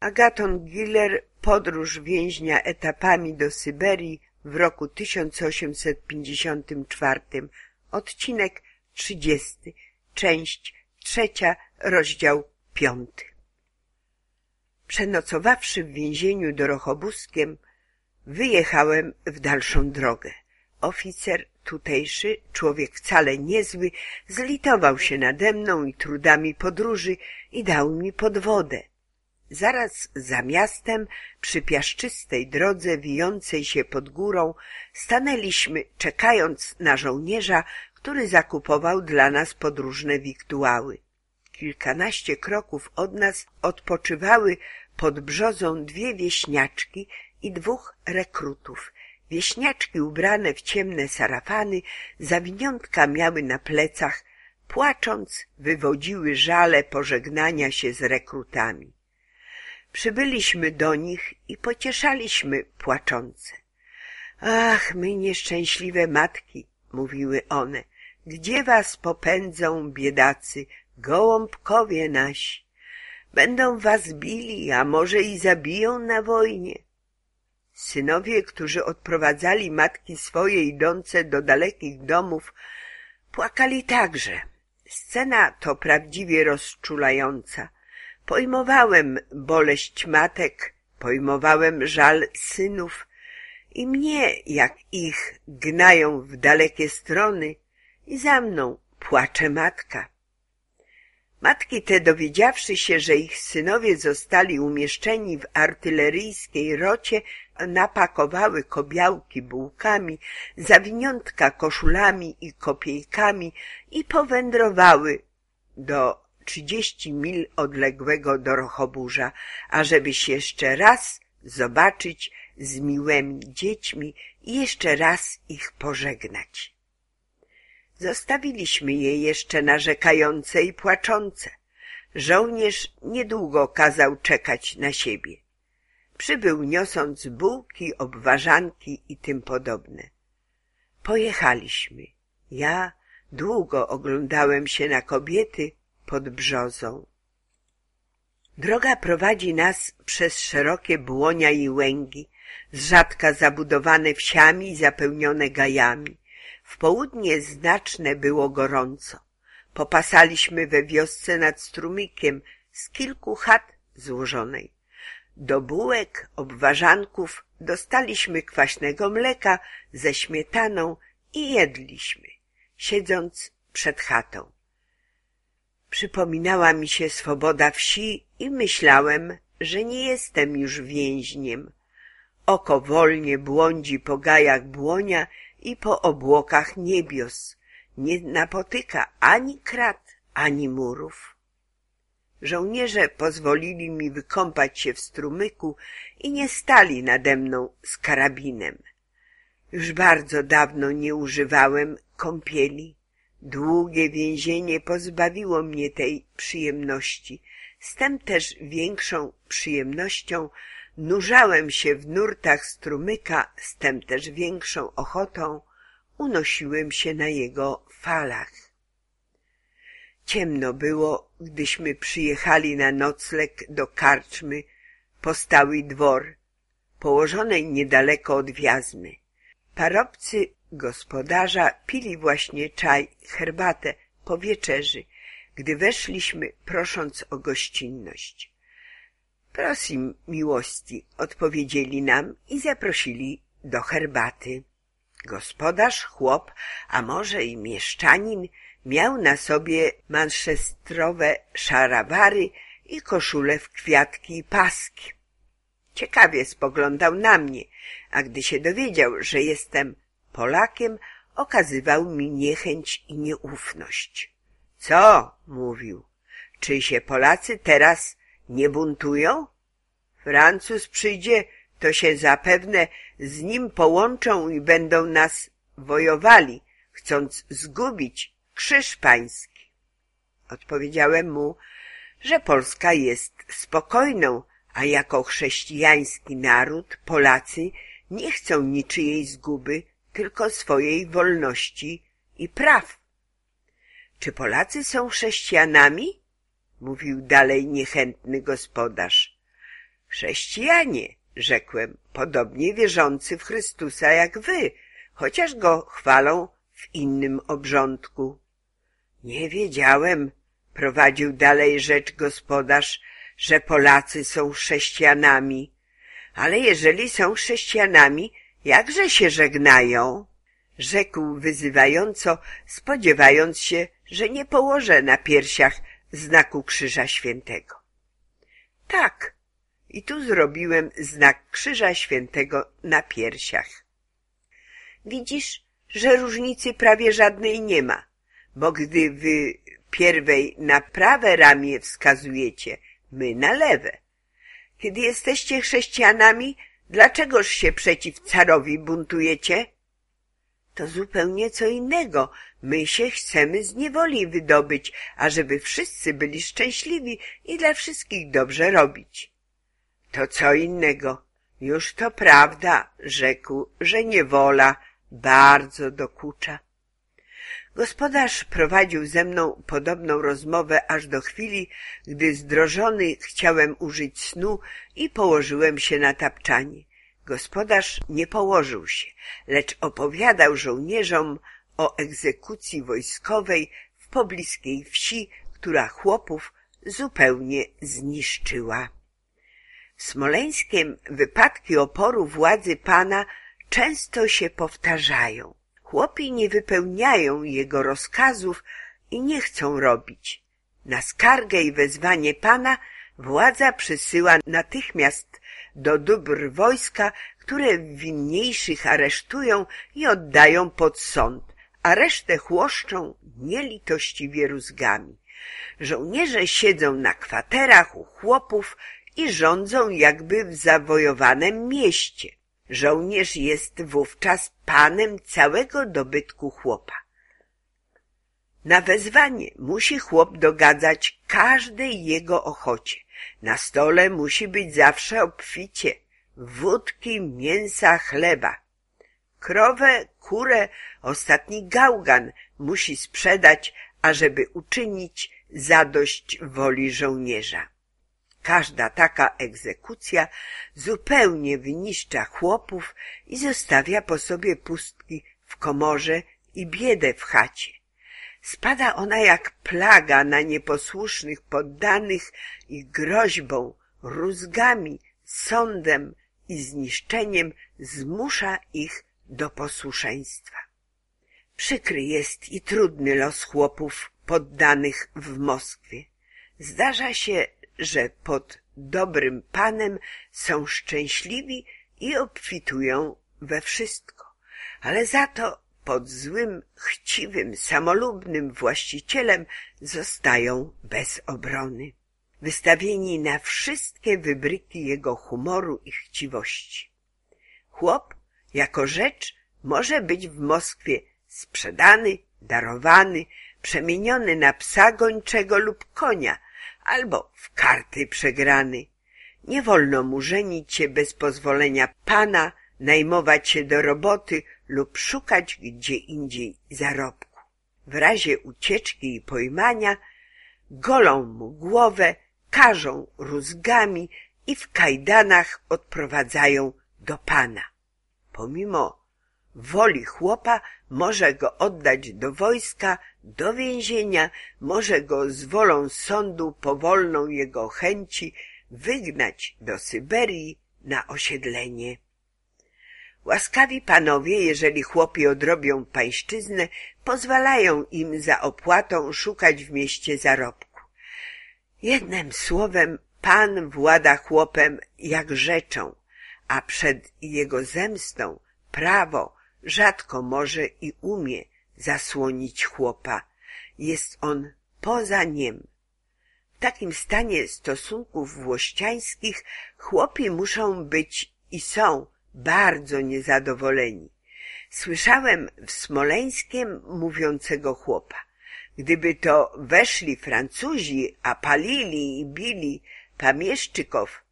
Agaton Giller Podróż więźnia etapami do Syberii w roku 1854 Odcinek 30 Część trzecia Rozdział piąty Przenocowawszy w więzieniu dorochobuskiem wyjechałem w dalszą drogę. Oficer tutejszy, człowiek wcale niezły, zlitował się nade mną i trudami podróży i dał mi podwodę. Zaraz za miastem, przy piaszczystej drodze wijącej się pod górą, stanęliśmy, czekając na żołnierza, który zakupował dla nas podróżne wiktuały. Kilkanaście kroków od nas odpoczywały pod brzozą dwie wieśniaczki i dwóch rekrutów. Wieśniaczki ubrane w ciemne sarafany, zawiniątka miały na plecach, płacząc wywodziły żale pożegnania się z rekrutami. Przybyliśmy do nich i pocieszaliśmy płaczące. Ach, my nieszczęśliwe matki, mówiły one, gdzie was popędzą biedacy, gołąbkowie nasi? Będą was bili, a może i zabiją na wojnie. Synowie, którzy odprowadzali matki swoje idące do dalekich domów, płakali także. Scena to prawdziwie rozczulająca. Pojmowałem boleść matek, pojmowałem żal synów i mnie, jak ich gnają w dalekie strony i za mną płacze matka. Matki te dowiedziawszy się, że ich synowie zostali umieszczeni w artyleryjskiej rocie, napakowały kobiałki bułkami, zawiniątka koszulami i kopiejkami i powędrowały do trzydzieści mil odległego Dorochoburza, ażeby się jeszcze raz zobaczyć z miłymi dziećmi i jeszcze raz ich pożegnać. Zostawiliśmy je jeszcze narzekające i płaczące. Żołnierz niedługo kazał czekać na siebie. Przybył niosąc bułki, obwarzanki i tym podobne. Pojechaliśmy. Ja długo oglądałem się na kobiety pod brzozą. Droga prowadzi nas przez szerokie błonia i łęgi, zrzadka zabudowane wsiami i zapełnione gajami. W południe znaczne było gorąco. Popasaliśmy we wiosce nad strumykiem z kilku chat złożonej. Do bułek, obwarzanków dostaliśmy kwaśnego mleka ze śmietaną i jedliśmy, siedząc przed chatą. Przypominała mi się swoboda wsi i myślałem, że nie jestem już więźniem. Oko wolnie błądzi po gajach błonia i po obłokach niebios. Nie napotyka ani krat, ani murów. Żołnierze pozwolili mi wykąpać się w strumyku i nie stali nade mną z karabinem. Już bardzo dawno nie używałem kąpieli. Długie więzienie pozbawiło mnie tej przyjemności. Z tem też większą przyjemnością nurzałem się w nurtach strumyka, z tem też większą ochotą unosiłem się na jego falach. Ciemno było, gdyśmy przyjechali na nocleg do karczmy postały dwor, położonej niedaleko od wiazmy. Parobcy gospodarza pili właśnie czaj, herbatę po wieczerzy, gdy weszliśmy, prosząc o gościnność. Prosim miłości, odpowiedzieli nam i zaprosili do herbaty. Gospodarz, chłop, a może i mieszczanin, miał na sobie manszestrowe szarawary i koszule w kwiatki i paski. Ciekawie spoglądał na mnie, a gdy się dowiedział, że jestem Polakiem, okazywał mi niechęć i nieufność. Co? mówił. Czy się Polacy teraz nie buntują? Francuz przyjdzie, to się zapewne z nim połączą i będą nas wojowali, chcąc zgubić krzyż pański. Odpowiedziałem mu, że Polska jest spokojną, a jako chrześcijański naród Polacy nie chcą niczyjej zguby, tylko swojej wolności i praw. Czy Polacy są chrześcijanami? Mówił dalej niechętny gospodarz. Chrześcijanie, rzekłem, podobnie wierzący w Chrystusa jak wy, chociaż go chwalą w innym obrządku. Nie wiedziałem, prowadził dalej rzecz gospodarz, że Polacy są chrześcijanami. Ale jeżeli są chrześcijanami, jakże się żegnają? Rzekł wyzywająco, spodziewając się, że nie położę na piersiach znaku Krzyża Świętego. Tak, i tu zrobiłem znak Krzyża Świętego na piersiach. Widzisz, że różnicy prawie żadnej nie ma, bo gdy wy pierwej na prawe ramię wskazujecie, my na lewe. Kiedy jesteście chrześcijanami, dlaczegoż się przeciw carowi buntujecie? To zupełnie co innego. My się chcemy z niewoli wydobyć, ażeby wszyscy byli szczęśliwi i dla wszystkich dobrze robić. To co innego. Już to prawda, rzekł, że niewola bardzo dokucza. Gospodarz prowadził ze mną podobną rozmowę aż do chwili, gdy zdrożony chciałem użyć snu i położyłem się na tapczanie. Gospodarz nie położył się, lecz opowiadał żołnierzom o egzekucji wojskowej w pobliskiej wsi, która chłopów zupełnie zniszczyła. W Smoleńskiem wypadki oporu władzy pana często się powtarzają. Chłopi nie wypełniają jego rozkazów i nie chcą robić. Na skargę i wezwanie pana władza przysyła natychmiast do dóbr wojska, które winniejszych aresztują i oddają pod sąd, a resztę chłoszczą nielitościwie rózgami. Żołnierze siedzą na kwaterach u chłopów i rządzą jakby w zawojowanym mieście. Żołnierz jest wówczas panem całego dobytku chłopa. Na wezwanie musi chłop dogadzać każdej jego ochocie. Na stole musi być zawsze obficie wódki, mięsa, chleba. Krowę, kurę, ostatni gałgan musi sprzedać, ażeby uczynić zadość woli żołnierza. Każda taka egzekucja zupełnie wyniszcza chłopów i zostawia po sobie pustki w komorze i biedę w chacie. Spada ona jak plaga na nieposłusznych poddanych i groźbą, rózgami, sądem i zniszczeniem zmusza ich do posłuszeństwa. Przykry jest i trudny los chłopów poddanych w Moskwie. Zdarza się, że pod dobrym panem są szczęśliwi i obfitują we wszystko, ale za to pod złym, chciwym, samolubnym właścicielem zostają bez obrony, wystawieni na wszystkie wybryki jego humoru i chciwości. Chłop jako rzecz może być w Moskwie sprzedany, darowany, przemieniony na psa gończego lub konia, albo w karty przegrany. Nie wolno mu żenić się bez pozwolenia pana, najmować się do roboty lub szukać gdzie indziej zarobku. W razie ucieczki i pojmania golą mu głowę, każą rózgami i w kajdanach odprowadzają do pana. Pomimo woli chłopa może go oddać do wojska, do więzienia, może go z wolą sądu powolną jego chęci wygnać do Syberii na osiedlenie. Łaskawi panowie, jeżeli chłopi odrobią pańszczyznę, pozwalają im za opłatą szukać w mieście zarobku. Jednym słowem, pan włada chłopem jak rzeczą, a przed jego zemstą prawo rzadko może i umie zasłonić chłopa. Jest on poza niem. W takim stanie stosunków włościańskich chłopi muszą być i są bardzo niezadowoleni. Słyszałem w Smoleńskiem mówiącego chłopa. Gdyby to weszli Francuzi, a palili i bili pamieszczyków,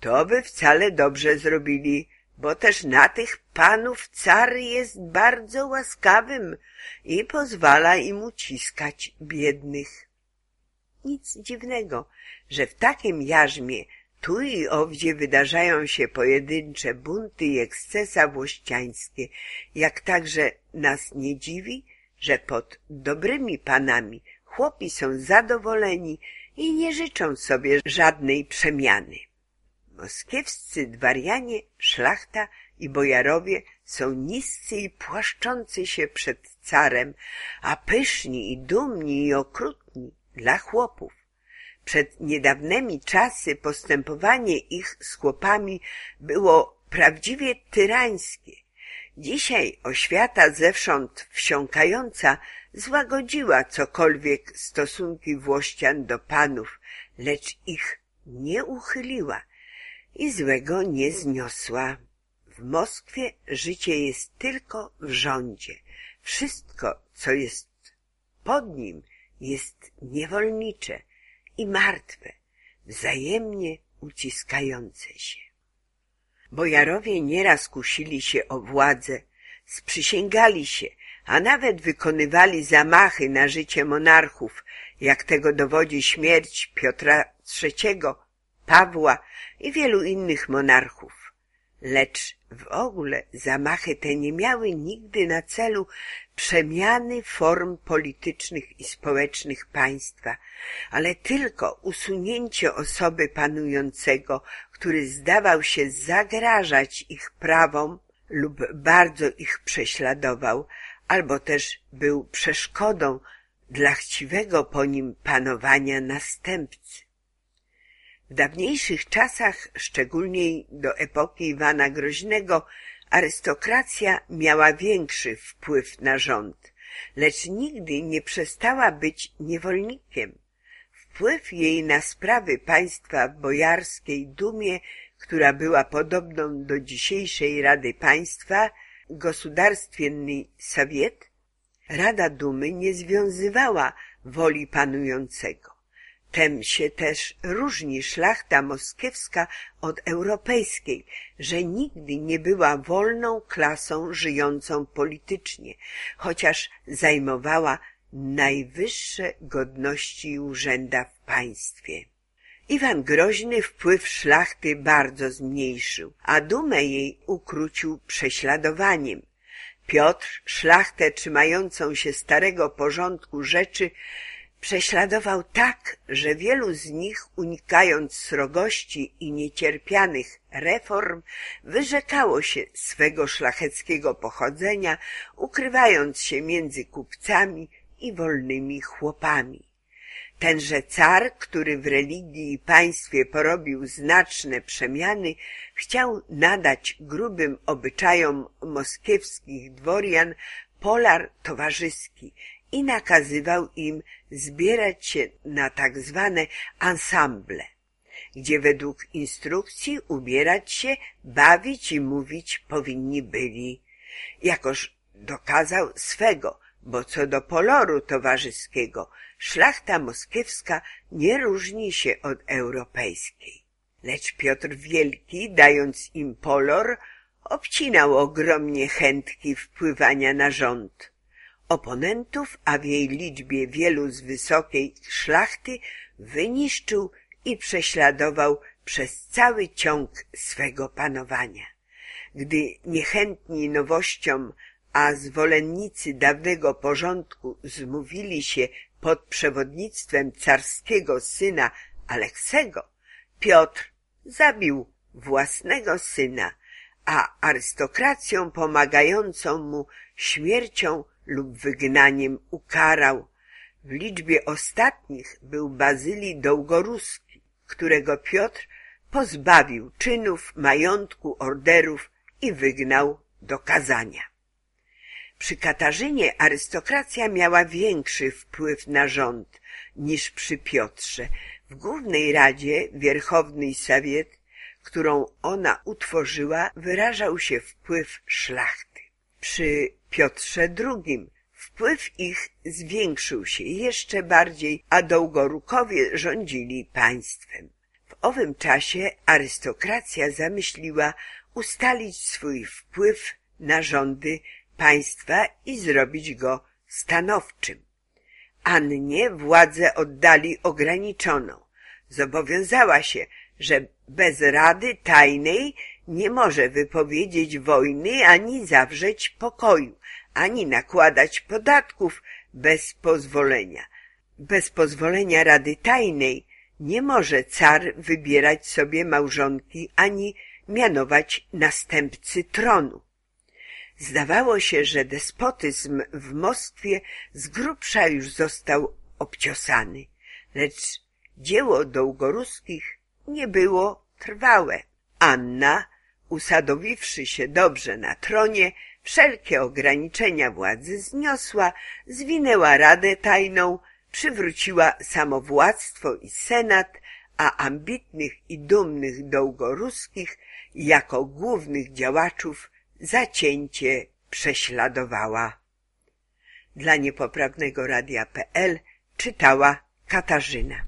to by wcale dobrze zrobili, bo też na tych panów car jest bardzo łaskawym i pozwala im uciskać biednych. Nic dziwnego, że w takim jarzmie Tu i owdzie wydarzają się pojedyncze bunty i ekscesa włościańskie, jak także nas nie dziwi, że pod dobrymi panami chłopi są zadowoleni i nie życzą sobie żadnej przemiany. Moskiewscy dwarianie, szlachta i bojarowie są niscy i płaszczący się przed carem, a pyszni i dumni i okrutni dla chłopów. Przed niedawnymi czasy postępowanie ich z chłopami było prawdziwie tyrańskie. Dzisiaj oświata zewsząd wsiąkająca złagodziła cokolwiek stosunki Włościan do panów, lecz ich nie uchyliła i złego nie zniosła. W Moskwie życie jest tylko w rządzie. Wszystko, co jest pod nim, jest niewolnicze i martwe, wzajemnie uciskające się. Bojarowie nieraz kusili się o władzę, sprzysięgali się, a nawet wykonywali zamachy na życie monarchów, jak tego dowodzi śmierć Piotra III, Pawła i wielu innych monarchów. Lecz w ogóle zamachy te nie miały nigdy na celu przemiany form politycznych i społecznych państwa, ale tylko usunięcie osoby panującego, który zdawał się zagrażać ich prawom lub bardzo ich prześladował, albo też był przeszkodą dla chciwego po nim panowania następcy. W dawniejszych czasach, szczególnie do epoki Iwana Groźnego, arystokracja miała większy wpływ na rząd, lecz nigdy nie przestała być niewolnikiem. Wpływ jej na sprawy państwa w bojarskiej dumie, która była podobną do dzisiejszej Rady Państwa, Gospodarstwienny Sowiet, Rada Dumy nie związywała woli panującego. Tem się też różni szlachta moskiewska od europejskiej, że nigdy nie była wolną klasą żyjącą politycznie, chociaż zajmowała najwyższe godności i urzęda w państwie. Iwan Groźny wpływ szlachty bardzo zmniejszył, a dumę jej ukrócił prześladowaniem. Piotr szlachtę trzymającą się starego porządku rzeczy prześladował tak, że wielu z nich, unikając srogości i niecierpianych reform, wyrzekało się swego szlacheckiego pochodzenia, ukrywając się między kupcami i wolnymi chłopami. Tenże car, który w religii i państwie porobił znaczne przemiany, chciał nadać grubym obyczajom moskiewskich dworian polar towarzyski i nakazywał im zbierać się na tak zwane ansamble, gdzie według instrukcji ubierać się, bawić i mówić powinni byli. Jakoż dokazał swego, bo co do poloru towarzyskiego, szlachta moskiewska nie różni się od europejskiej. Lecz Piotr Wielki, dając im polor, obcinał ogromnie chętki wpływania na rząd. Oponentów, a w jej liczbie wielu z wysokiej szlachty, wyniszczył i prześladował przez cały ciąg swego panowania. Gdy niechętni nowościom, a zwolennicy dawnego porządku zmówili się pod przewodnictwem carskiego syna Aleksego, Piotr zabił własnego syna, a arystokracją pomagającą mu śmiercią lub wygnaniem ukarał. W liczbie ostatnich był Bazylii Dołgoruski, którego Piotr pozbawił czynów, majątku, orderów i wygnał do kazania. Przy Katarzynie arystokracja miała większy wpływ na rząd niż przy Piotrze. W Głównej Radzie Wierchowny Sowiet, którą ona utworzyła, wyrażał się wpływ szlachty. Przy Piotrze II wpływ ich zwiększył się jeszcze bardziej, a Dołgorukowie rządzili państwem. W owym czasie arystokracja zamyśliła ustalić swój wpływ na rządy państwa i zrobić go stanowczym. Annie władzę oddali ograniczoną. Zobowiązała się, że bez rady tajnej nie może wypowiedzieć wojny ani zawrzeć pokoju, ani nakładać podatków bez pozwolenia. Bez pozwolenia Rady Tajnej nie może car wybierać sobie małżonki ani mianować następcy tronu. Zdawało się, że despotyzm w Moskwie z grubsza już został obciosany, lecz dzieło Dołgoruskich nie było trwałe. Anna, usadowiwszy się dobrze na tronie, wszelkie ograniczenia władzy zniosła, zwinęła radę tajną, przywróciła samowładztwo i senat, a ambitnych i dumnych Dołgoruskich jako głównych działaczów zacięcie prześladowała. Dla niepoprawnego radia.pl czytała Katarzyna.